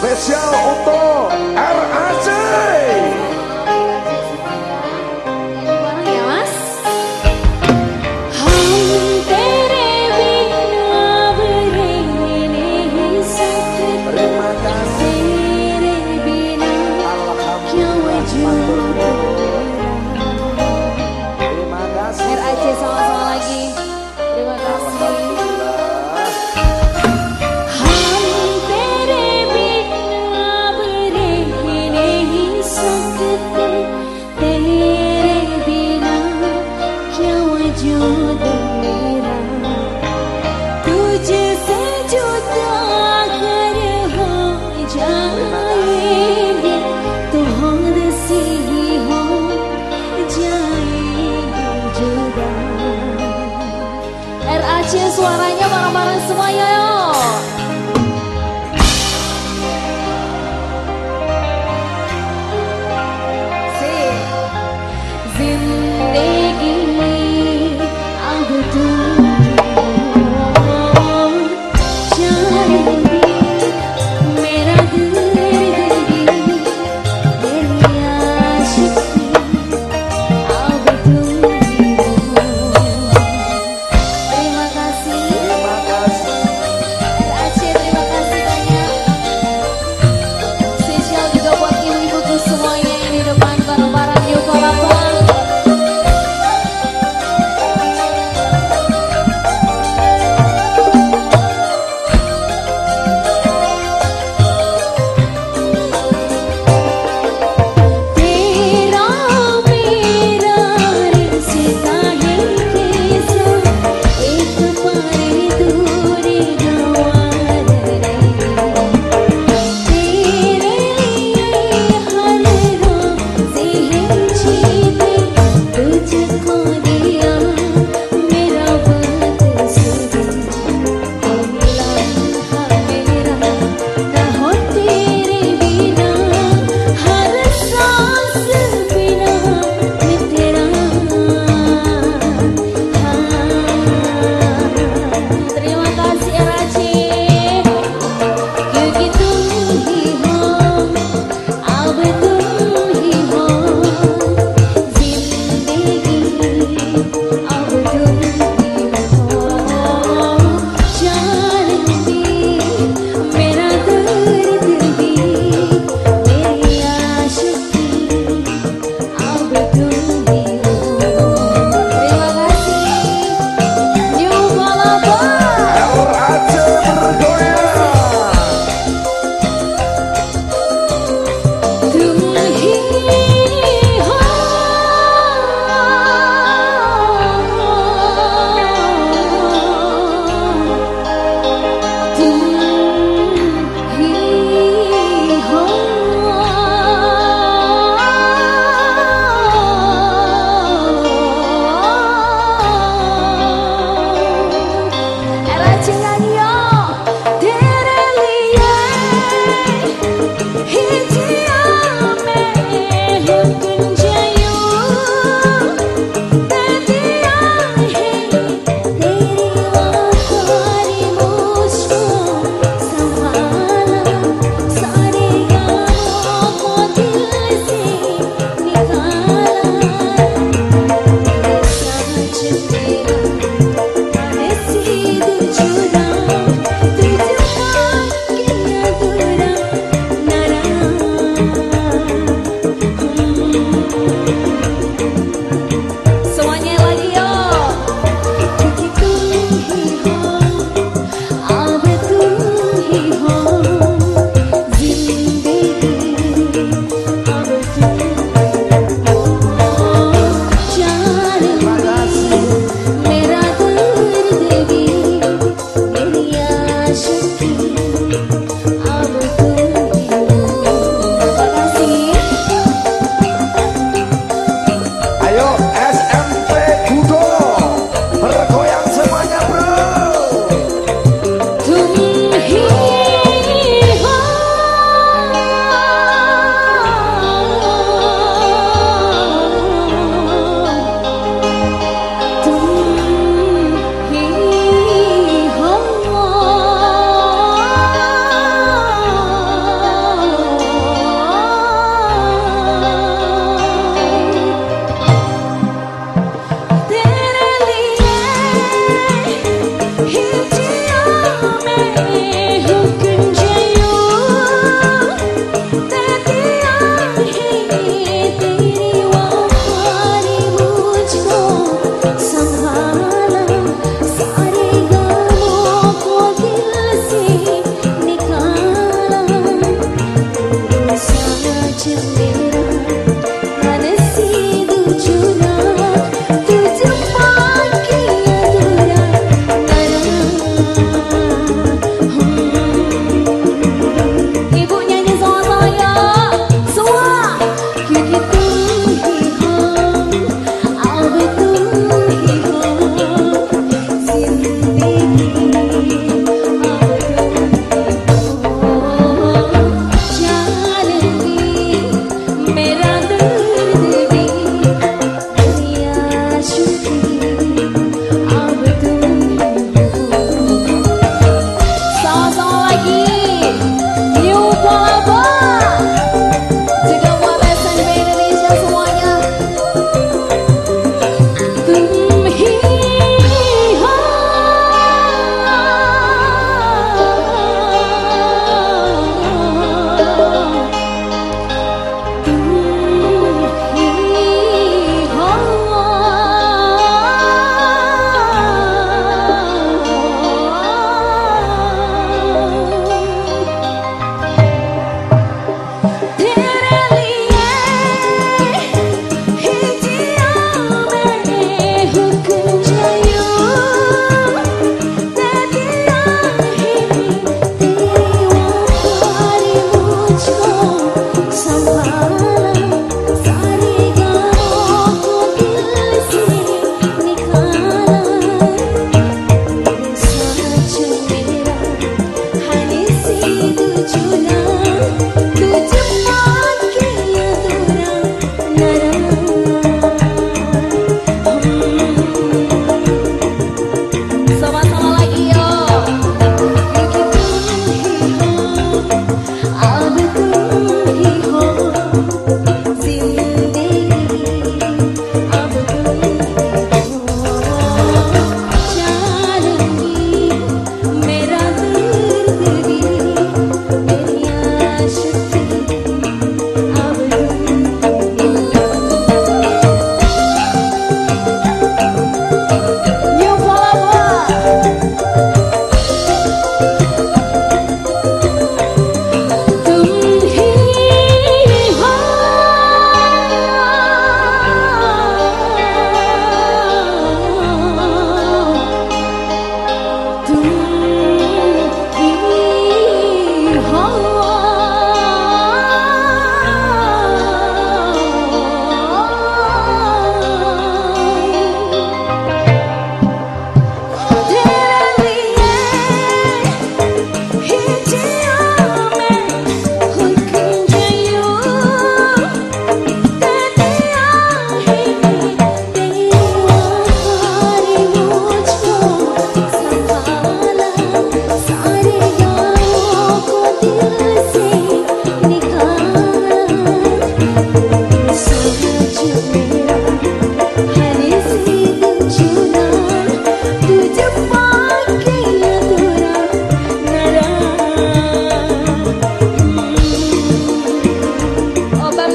Spesial untuk RAC suaranya bareng-bareng semuanya yuk.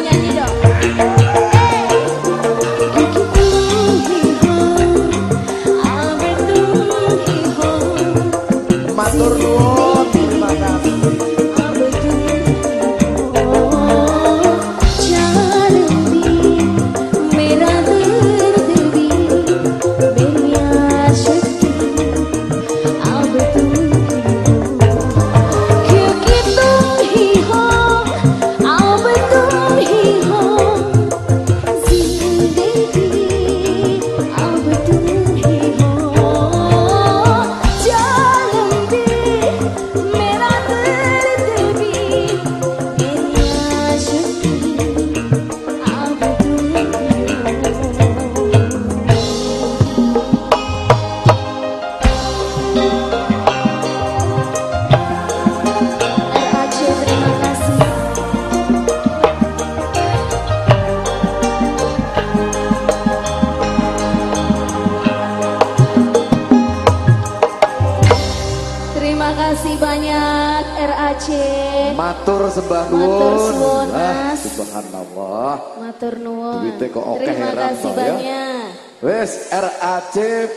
Yeah. RAC. Matur sembah Matur nuwun. suwun, Ah, Mas. Subhanallah. Matur nuwun. Kok Terima kasih ya. banyak. Wes RAC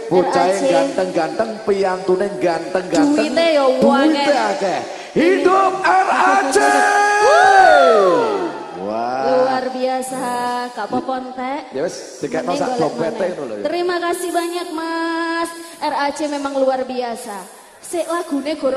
bocah ganteng-ganteng piyantune ganteng-ganteng. Duite ya akeh. Akeh. Hidup RAC. Wah. Luar biasa, Kak Popon Teh. Ya dikekno Mending sak golek dompete maneh. ngono lho ya. Terima kasih banyak Mas. RAC memang luar biasa. Sik lagune goro